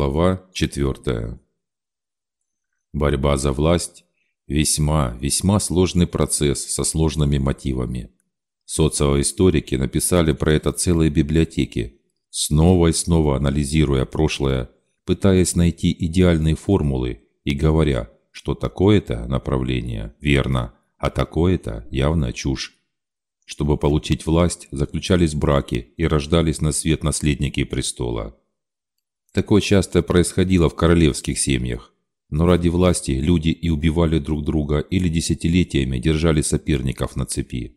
Глава 4. Борьба за власть – весьма, весьма сложный процесс со сложными мотивами. Социоисторики написали про это целые библиотеки, снова и снова анализируя прошлое, пытаясь найти идеальные формулы и говоря, что такое-то направление верно, а такое-то явно чушь. Чтобы получить власть, заключались браки и рождались на свет наследники престола – Такое часто происходило в королевских семьях. Но ради власти люди и убивали друг друга или десятилетиями держали соперников на цепи.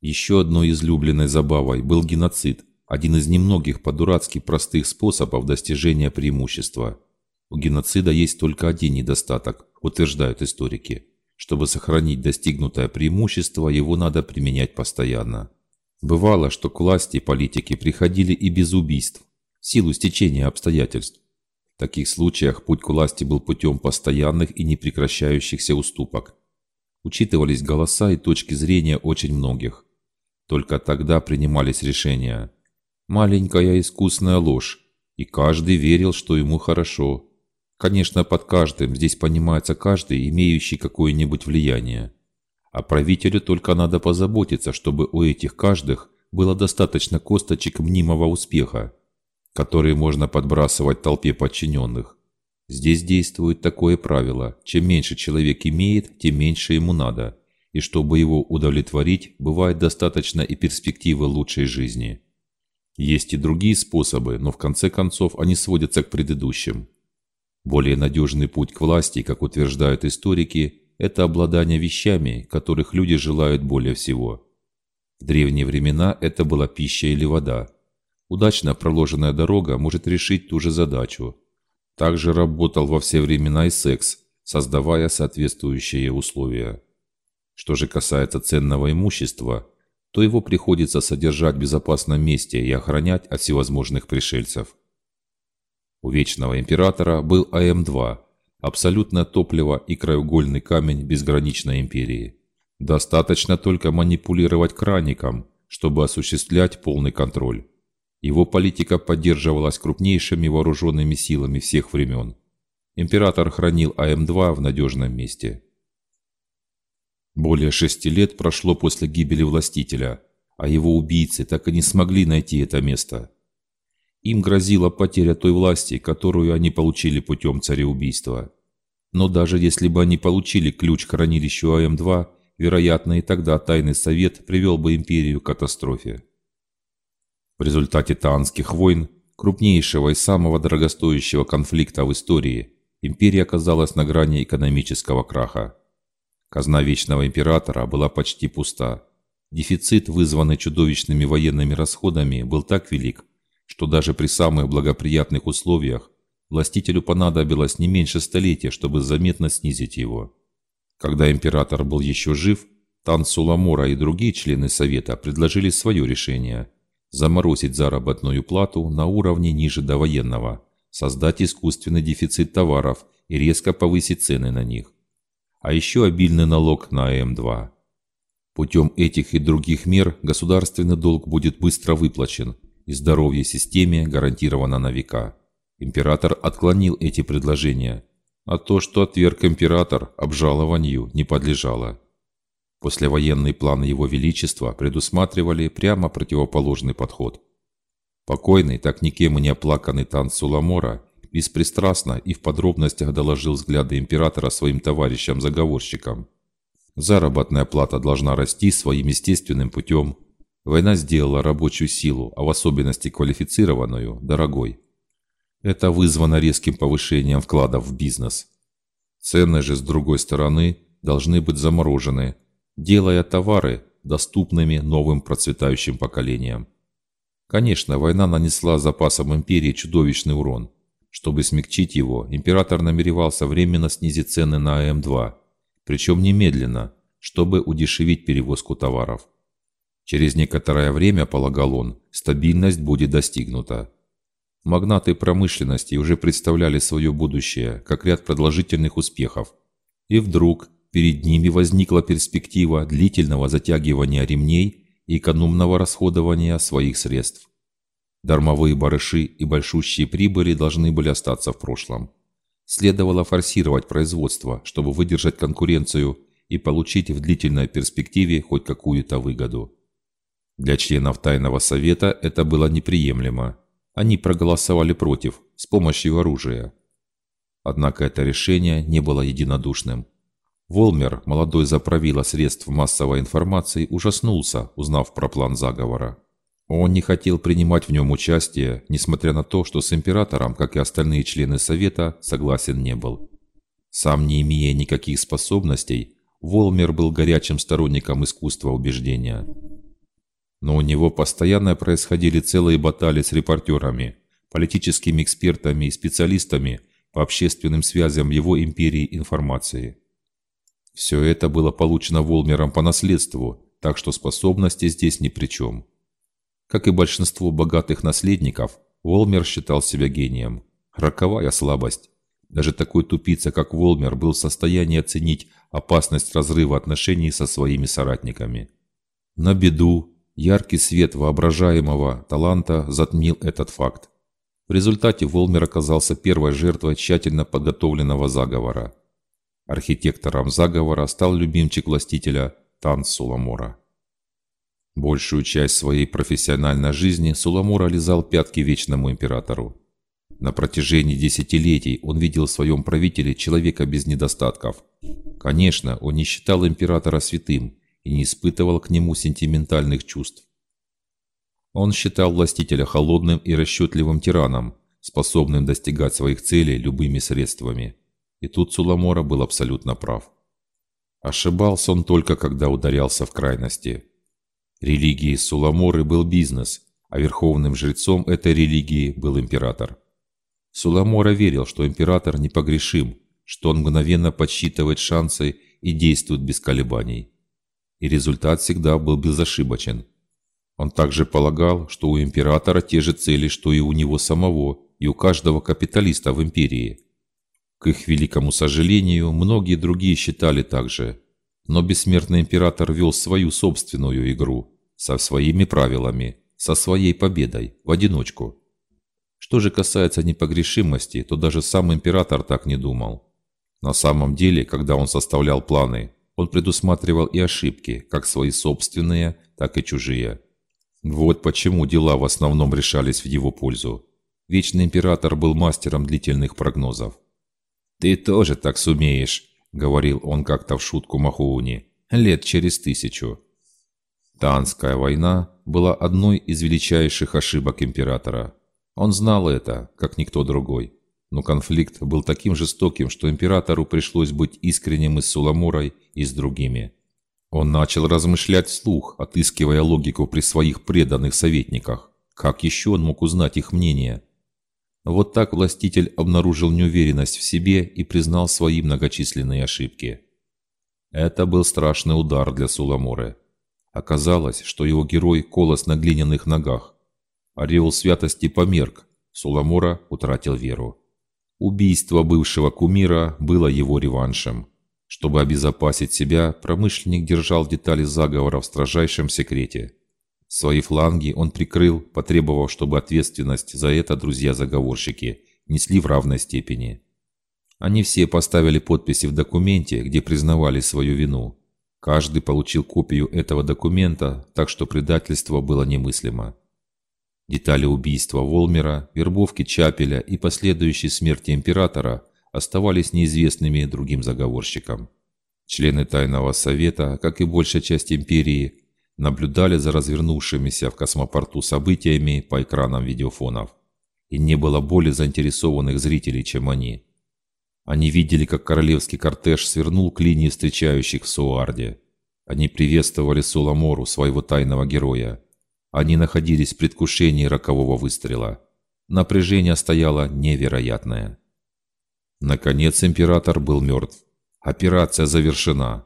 Еще одной излюбленной забавой был геноцид, один из немногих по-дурацки простых способов достижения преимущества. У геноцида есть только один недостаток, утверждают историки. Чтобы сохранить достигнутое преимущество, его надо применять постоянно. Бывало, что к власти политики приходили и без убийств, силу стечения обстоятельств. В таких случаях путь к власти был путем постоянных и непрекращающихся уступок. Учитывались голоса и точки зрения очень многих. Только тогда принимались решения. Маленькая искусная ложь, и каждый верил, что ему хорошо. Конечно, под каждым здесь понимается каждый, имеющий какое-нибудь влияние. А правителю только надо позаботиться, чтобы у этих каждых было достаточно косточек мнимого успеха, которые можно подбрасывать толпе подчиненных. Здесь действует такое правило. Чем меньше человек имеет, тем меньше ему надо. И чтобы его удовлетворить, бывает достаточно и перспективы лучшей жизни. Есть и другие способы, но в конце концов они сводятся к предыдущим. Более надежный путь к власти, как утверждают историки, это обладание вещами, которых люди желают более всего. В древние времена это была пища или вода, Удачно проложенная дорога может решить ту же задачу. Также работал во все времена и секс, создавая соответствующие условия. Что же касается ценного имущества, то его приходится содержать в безопасном месте и охранять от всевозможных пришельцев. У Вечного Императора был АМ-2, абсолютное топливо и краеугольный камень безграничной империи. Достаточно только манипулировать краником, чтобы осуществлять полный контроль. Его политика поддерживалась крупнейшими вооруженными силами всех времен. Император хранил АМ-2 в надежном месте. Более шести лет прошло после гибели властителя, а его убийцы так и не смогли найти это место. Им грозила потеря той власти, которую они получили путем цареубийства. Но даже если бы они получили ключ к хранилищу АМ-2, вероятно и тогда Тайный Совет привел бы империю к катастрофе. В результате Таанских войн, крупнейшего и самого дорогостоящего конфликта в истории, империя оказалась на грани экономического краха. Казна Вечного Императора была почти пуста. Дефицит, вызванный чудовищными военными расходами, был так велик, что даже при самых благоприятных условиях властителю понадобилось не меньше столетия, чтобы заметно снизить его. Когда император был еще жив, Тан Суламора и другие члены Совета предложили свое решение – заморозить заработную плату на уровне ниже довоенного, создать искусственный дефицит товаров и резко повысить цены на них. А еще обильный налог на М2. Путем этих и других мер государственный долг будет быстро выплачен, и здоровье системе гарантировано на века. Император отклонил эти предложения, а то, что отверг император, обжалованию не подлежало. Послевоенный план Его Величества предусматривали прямо противоположный подход. Покойный, так никем и не оплаканный Тан Суламора беспристрастно и в подробностях доложил взгляды императора своим товарищам-заговорщикам. Заработная плата должна расти своим естественным путем. Война сделала рабочую силу, а в особенности квалифицированную, дорогой. Это вызвано резким повышением вкладов в бизнес. Цены же, с другой стороны, должны быть заморожены – делая товары доступными новым процветающим поколениям. Конечно, война нанесла запасам империи чудовищный урон. Чтобы смягчить его, император намеревался временно снизить цены на АМ-2, причем немедленно, чтобы удешевить перевозку товаров. Через некоторое время, полагал он, стабильность будет достигнута. Магнаты промышленности уже представляли свое будущее как ряд продолжительных успехов. И вдруг перед ними возникла перспектива длительного затягивания ремней и экономного расходования своих средств. Дармовые барыши и большущие прибыли должны были остаться в прошлом. Следовало форсировать производство, чтобы выдержать конкуренцию и получить в длительной перспективе хоть какую-то выгоду. Для членов Тайного Совета это было неприемлемо. Они проголосовали против, с помощью оружия. Однако это решение не было единодушным. Волмер, молодой заправила средств массовой информации, ужаснулся, узнав про план заговора. Он не хотел принимать в нем участие, несмотря на то, что с императором, как и остальные члены Совета, согласен не был. Сам не имея никаких способностей, Волмер был горячим сторонником искусства убеждения. Но у него постоянно происходили целые баталии с репортерами, политическими экспертами и специалистами по общественным связям его империи информации. Все это было получено Волмером по наследству, так что способности здесь ни при чем. Как и большинство богатых наследников, Волмер считал себя гением. Роковая слабость. Даже такой тупица, как Волмер, был в состоянии оценить опасность разрыва отношений со своими соратниками. На беду, яркий свет воображаемого таланта затмил этот факт. В результате Волмер оказался первой жертвой тщательно подготовленного заговора. Архитектором заговора стал любимчик властителя Тан Суламора. Большую часть своей профессиональной жизни Суламура лизал пятки Вечному Императору. На протяжении десятилетий он видел в своем правителе человека без недостатков. Конечно, он не считал императора святым и не испытывал к нему сентиментальных чувств. Он считал властителя холодным и расчетливым тираном, способным достигать своих целей любыми средствами. И тут Суламора был абсолютно прав. Ошибался он только, когда ударялся в крайности – Религией Суламоры был бизнес, а верховным жрецом этой религии был император. Суламора верил, что император непогрешим, что он мгновенно подсчитывает шансы и действует без колебаний. И результат всегда был безошибочен. Он также полагал, что у императора те же цели, что и у него самого, и у каждого капиталиста в империи. К их великому сожалению, многие другие считали так же – но бессмертный император вел свою собственную игру, со своими правилами, со своей победой, в одиночку. Что же касается непогрешимости, то даже сам император так не думал. На самом деле, когда он составлял планы, он предусматривал и ошибки, как свои собственные, так и чужие. Вот почему дела в основном решались в его пользу. Вечный император был мастером длительных прогнозов. «Ты тоже так сумеешь», говорил он как-то в шутку Махоуни, лет через тысячу. Танская война была одной из величайших ошибок императора. Он знал это, как никто другой. Но конфликт был таким жестоким, что императору пришлось быть искренним и с Суламурой, и с другими. Он начал размышлять вслух, отыскивая логику при своих преданных советниках. Как еще он мог узнать их мнение? Вот так властитель обнаружил неуверенность в себе и признал свои многочисленные ошибки. Это был страшный удар для Суламоры. Оказалось, что его герой колос на глиняных ногах. Ореол святости померк, Суламора утратил веру. Убийство бывшего кумира было его реваншем. Чтобы обезопасить себя, промышленник держал детали заговора в строжайшем секрете. Свои фланги он прикрыл, потребовав, чтобы ответственность за это друзья-заговорщики несли в равной степени. Они все поставили подписи в документе, где признавали свою вину. Каждый получил копию этого документа, так что предательство было немыслимо. Детали убийства Волмера, вербовки Чапеля и последующей смерти императора оставались неизвестными другим заговорщикам. Члены Тайного Совета, как и большая часть империи, наблюдали за развернувшимися в космопорту событиями по экранам видеофонов. И не было более заинтересованных зрителей, чем они. Они видели, как королевский кортеж свернул к линии встречающих в Суарде. Они приветствовали Суламору, своего тайного героя. Они находились в предвкушении рокового выстрела. Напряжение стояло невероятное. Наконец император был мертв. Операция завершена.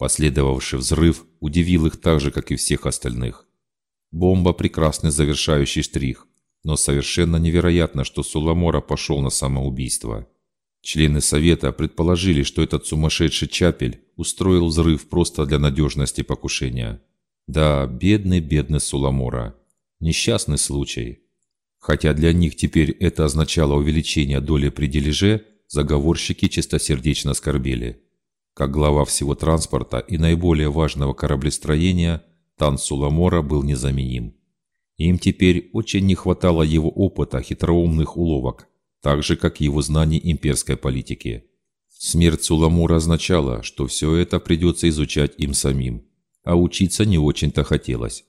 Последовавший взрыв удивил их так же, как и всех остальных. Бомба – прекрасный завершающий штрих, но совершенно невероятно, что Суламора пошел на самоубийство. Члены Совета предположили, что этот сумасшедший Чапель устроил взрыв просто для надежности покушения. Да, бедный-бедный Суламора. Несчастный случай. Хотя для них теперь это означало увеличение доли при дележе, заговорщики чистосердечно скорбели. Как глава всего транспорта и наиболее важного кораблестроения, Тан Суламора был незаменим. Им теперь очень не хватало его опыта хитроумных уловок, так же, как его знаний имперской политики. Смерть Суламура означала, что все это придется изучать им самим, а учиться не очень-то хотелось.